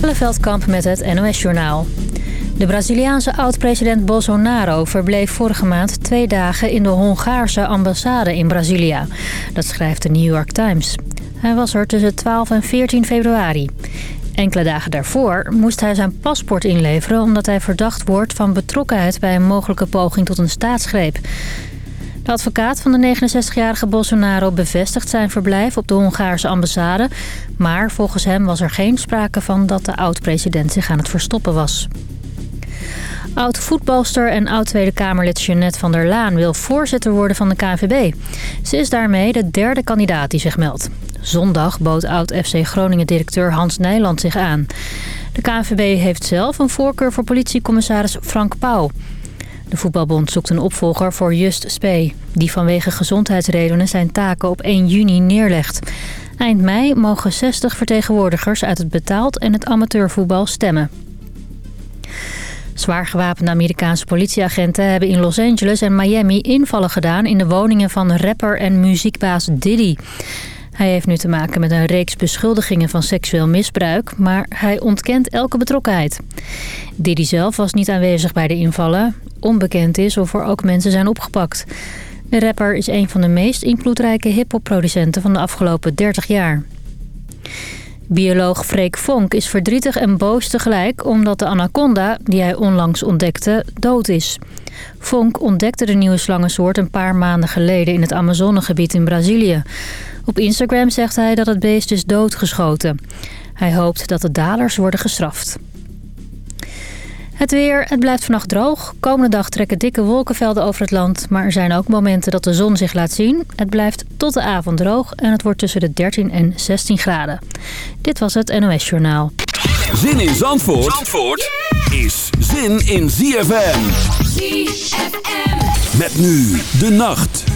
Veldkamp met het NOS-journaal. De Braziliaanse oud-president Bolsonaro verbleef vorige maand twee dagen in de Hongaarse ambassade in Brazilia. Dat schrijft de New York Times. Hij was er tussen 12 en 14 februari. Enkele dagen daarvoor moest hij zijn paspoort inleveren... omdat hij verdacht wordt van betrokkenheid bij een mogelijke poging tot een staatsgreep. De advocaat van de 69-jarige Bolsonaro bevestigt zijn verblijf op de Hongaarse ambassade. Maar volgens hem was er geen sprake van dat de oud-president zich aan het verstoppen was. Oud-voetbalster en oud-Tweede Kamerlid Jeannette van der Laan wil voorzitter worden van de KNVB. Ze is daarmee de derde kandidaat die zich meldt. Zondag bood oud-FC Groningen-directeur Hans Nijland zich aan. De KNVB heeft zelf een voorkeur voor politiecommissaris Frank Pauw. De voetbalbond zoekt een opvolger voor Just Spee... die vanwege gezondheidsredenen zijn taken op 1 juni neerlegt. Eind mei mogen 60 vertegenwoordigers uit het betaald en het amateurvoetbal stemmen. Zwaar gewapende Amerikaanse politieagenten hebben in Los Angeles en Miami invallen gedaan... in de woningen van rapper en muziekbaas Diddy. Hij heeft nu te maken met een reeks beschuldigingen van seksueel misbruik... maar hij ontkent elke betrokkenheid. Diddy zelf was niet aanwezig bij de invallen. Onbekend is of er ook mensen zijn opgepakt. De rapper is een van de meest invloedrijke hiphopproducenten van de afgelopen 30 jaar. Bioloog Freek Vonk is verdrietig en boos tegelijk... omdat de anaconda, die hij onlangs ontdekte, dood is. Vonk ontdekte de nieuwe slangensoort een paar maanden geleden... in het Amazonegebied in Brazilië. Op Instagram zegt hij dat het beest is doodgeschoten. Hij hoopt dat de daders worden gestraft. Het weer, het blijft vannacht droog. Komende dag trekken dikke wolkenvelden over het land. Maar er zijn ook momenten dat de zon zich laat zien. Het blijft tot de avond droog en het wordt tussen de 13 en 16 graden. Dit was het NOS Journaal. Zin in Zandvoort, Zandvoort is zin in ZFM. ZFM. Met nu de nacht.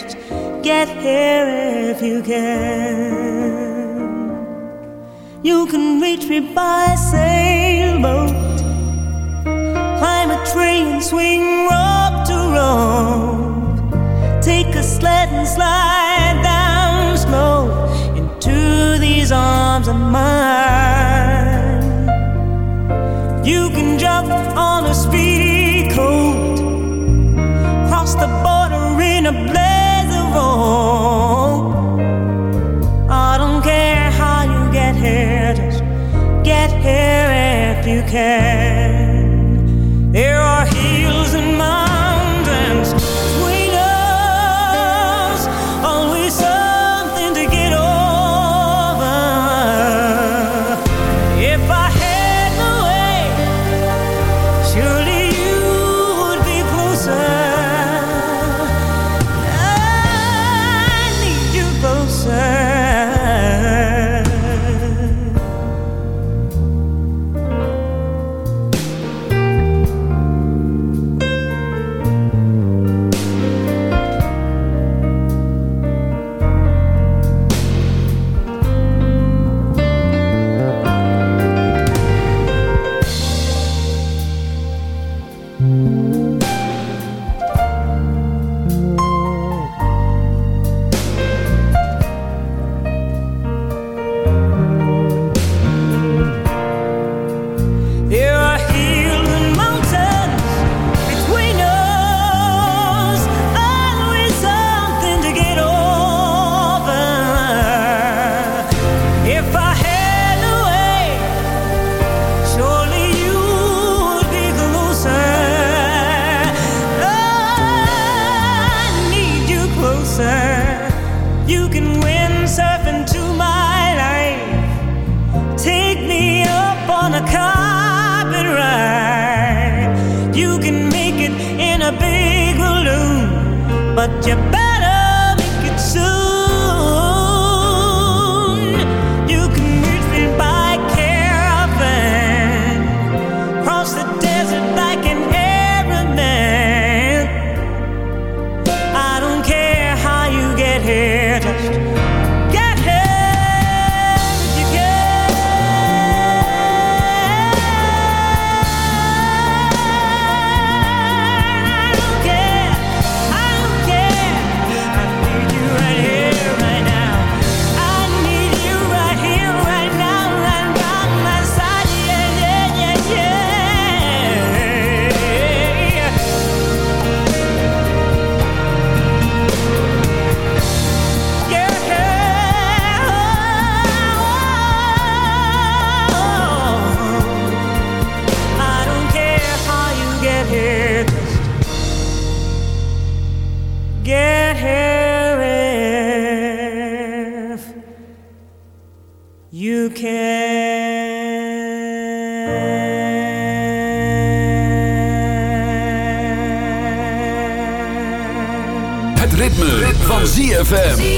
Get here if you can. You can reach me by sailboat, climb a tree and swing rope to rope, take a sled and slide down slow into these arms of mine. You can jump on a speedy coat, cross the border in a phone ZFM.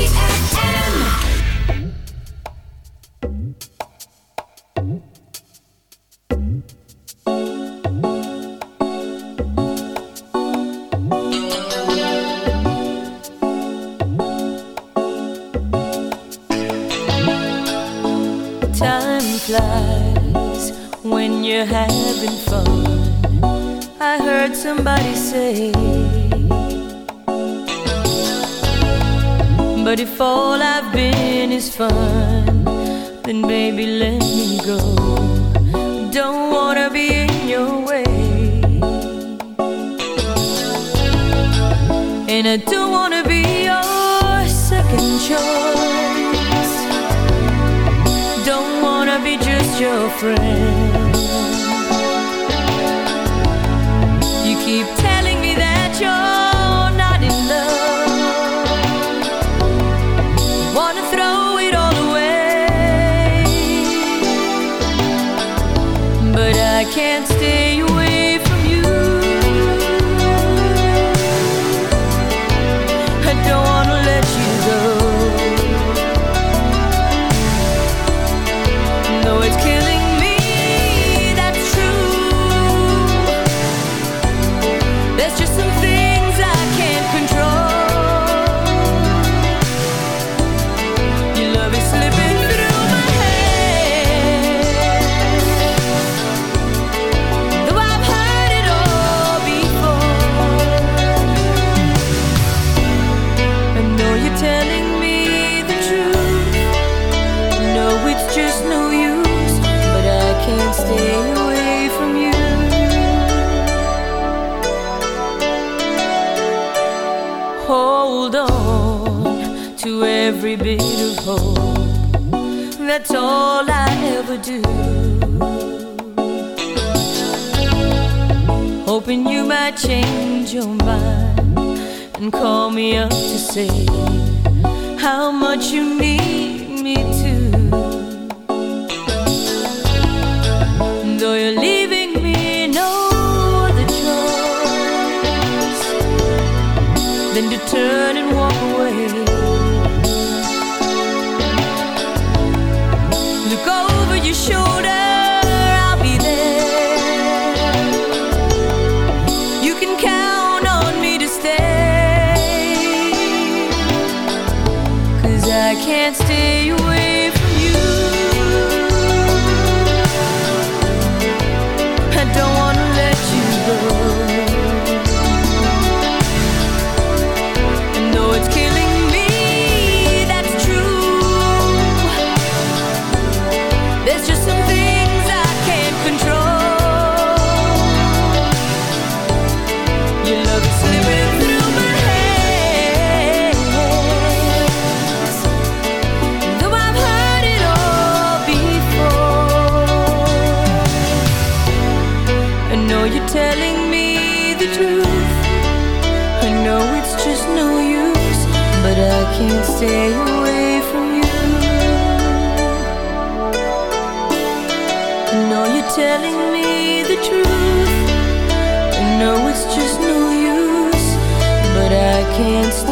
stay away from you. No, you're telling me the truth. No, it's just no use, but I can't.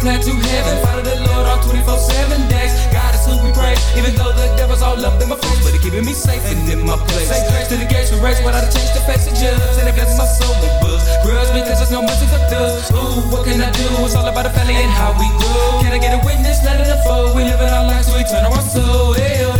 plan to heaven. Follow the Lord all 24 7 days. God is who we praise. Even though the devil's all up in my face, but he's keeping me safe and in my place. Say grace to the gates we race without a change to face the judge. And against my soul with buzz. Grudge because there's no mercy for thugs. Ooh, what can I do? It's all about the family and how we grow. Can I get a witness? Let it unfold. We living our lives, to we turn our soul. Hey, oh.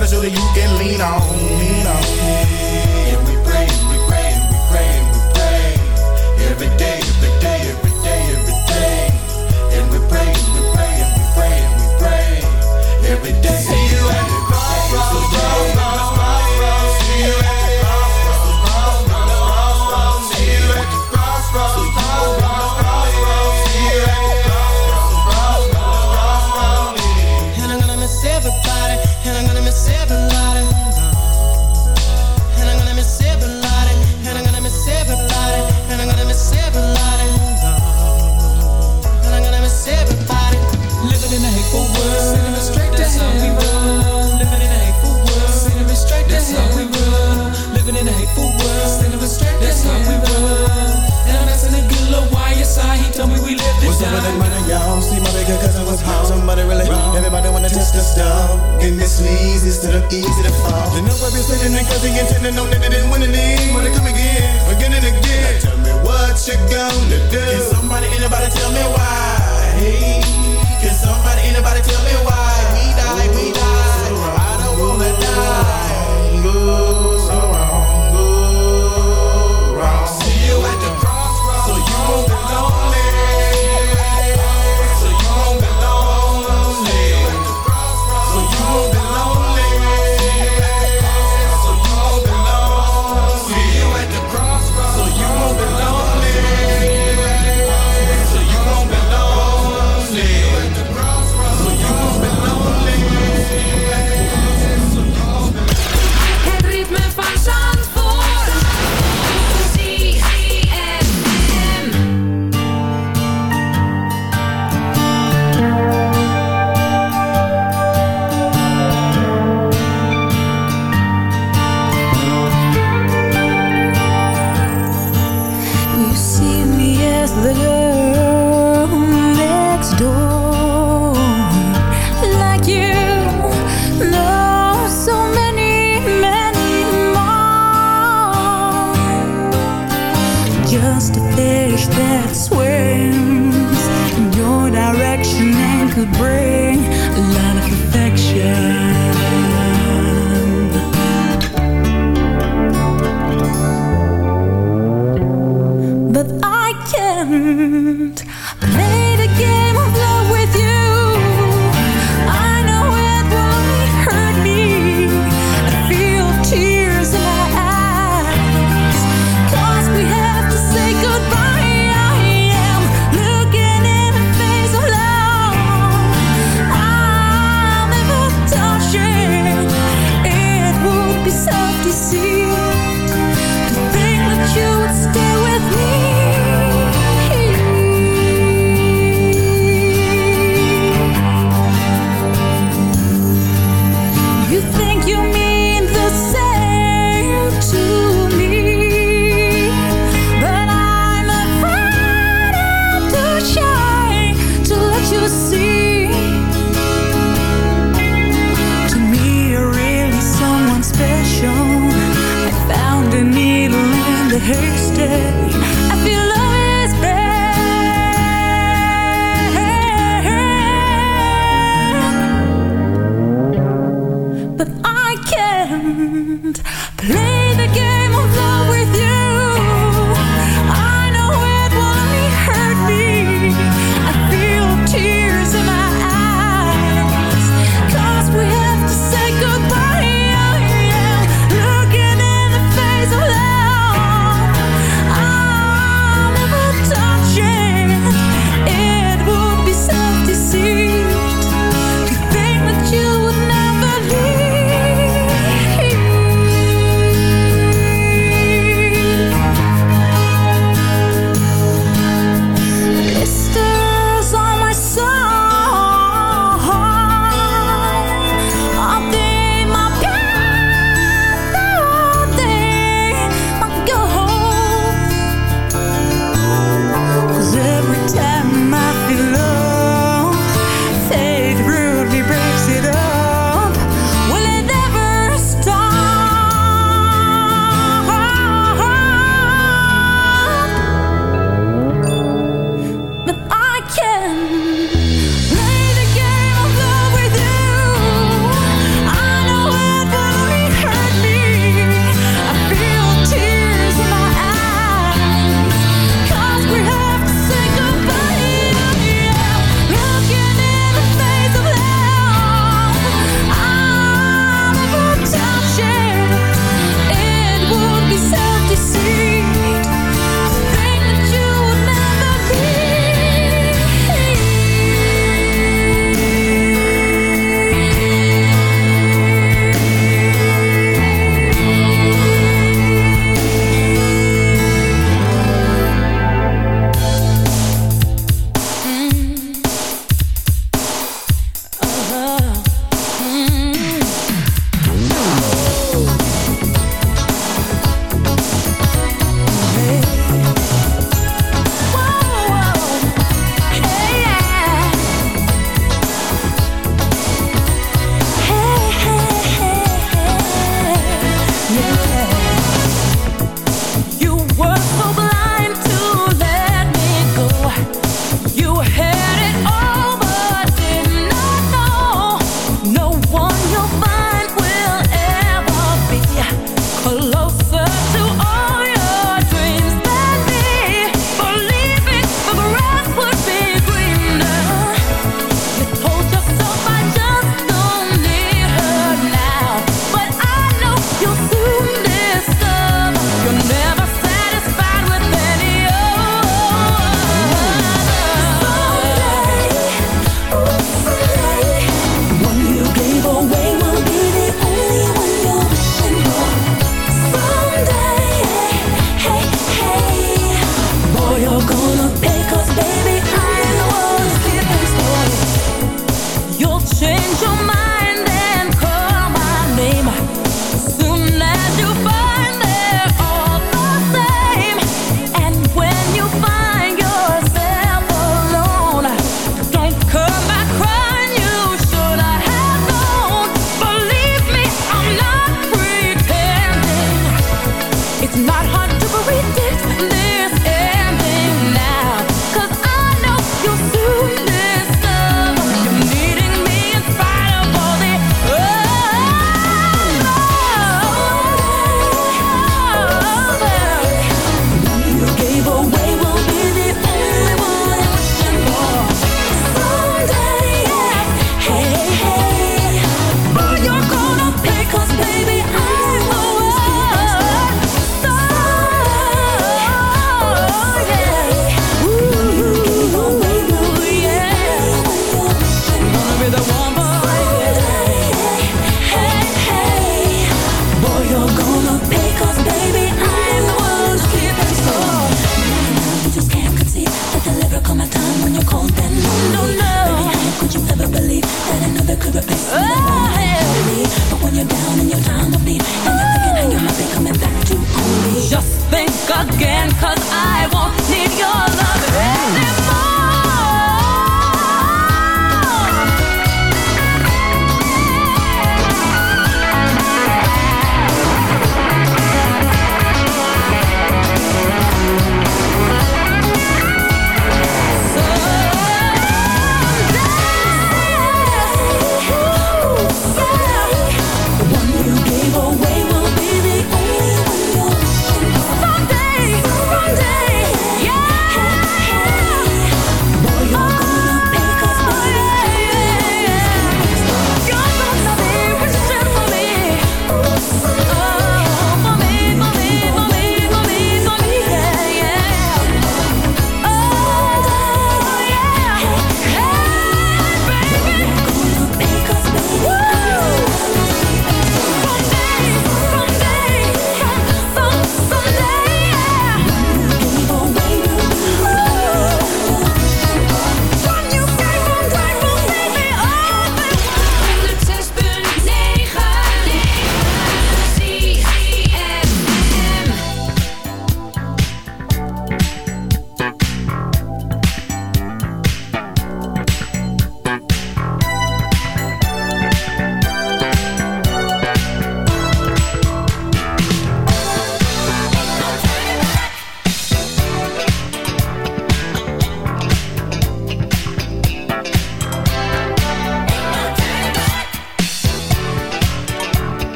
got it so that you can lean on, lean on. just a stop. And this leads instead of easy to fall. The number is sitting in cause the intent to know didn't win any. Wanna come again, again and again. Now tell me what you gonna do. Can somebody, anybody tell me why? Hey, can somebody, anybody tell me why? We die, we die. I don't wanna die.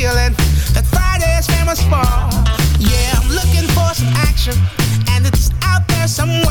feeling that Friday's famous for. Yeah, I'm looking for some action, and it's out there somewhere.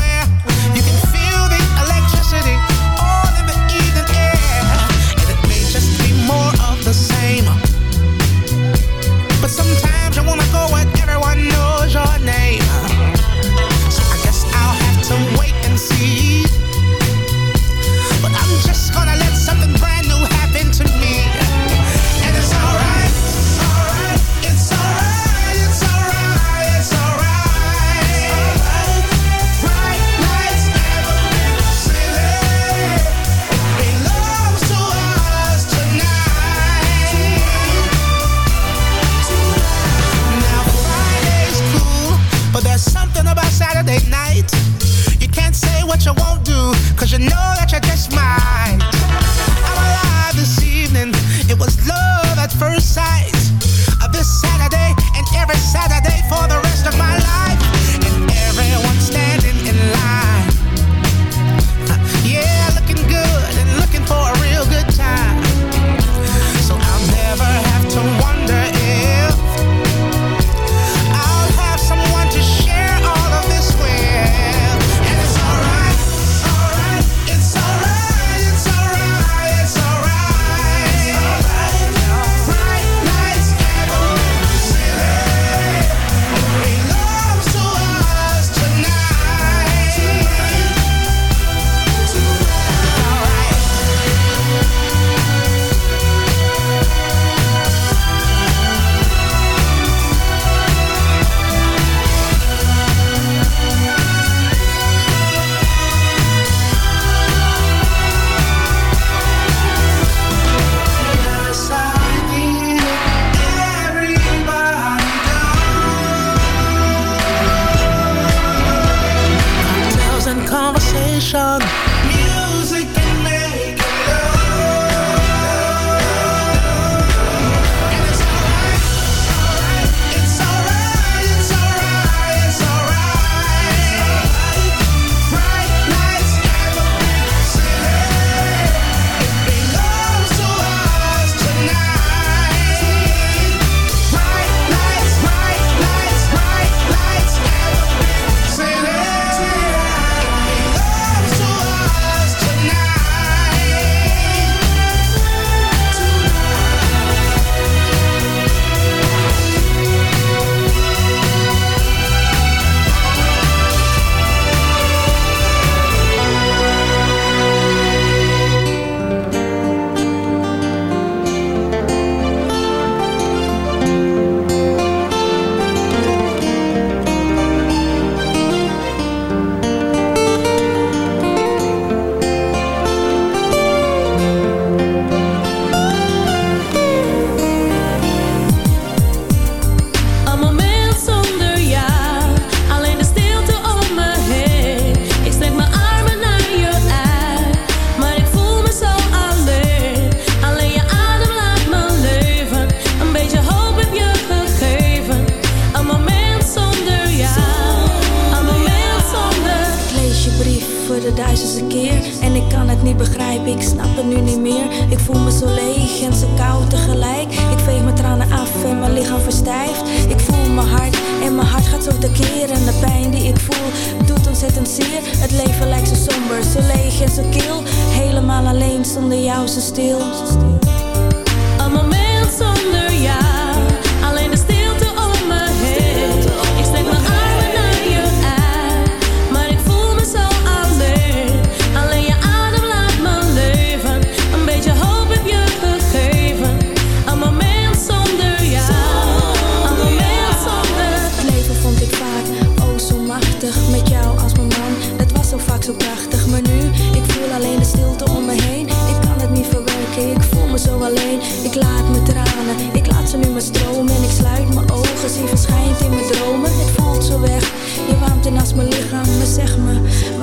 keer En de pijn die ik voel doet ontzettend zeer. Het leven lijkt zo somber, zo leeg en zo kil. Helemaal alleen zonder jou zo stil. Een moment zonder jou.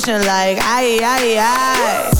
motion like aye, aye, aye.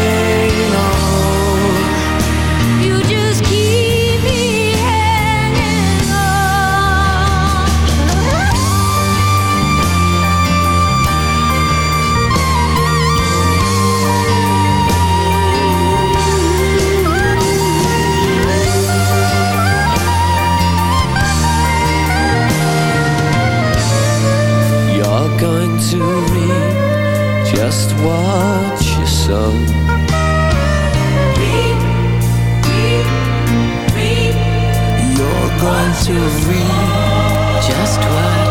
to reap just what you sow. You're going to reap just what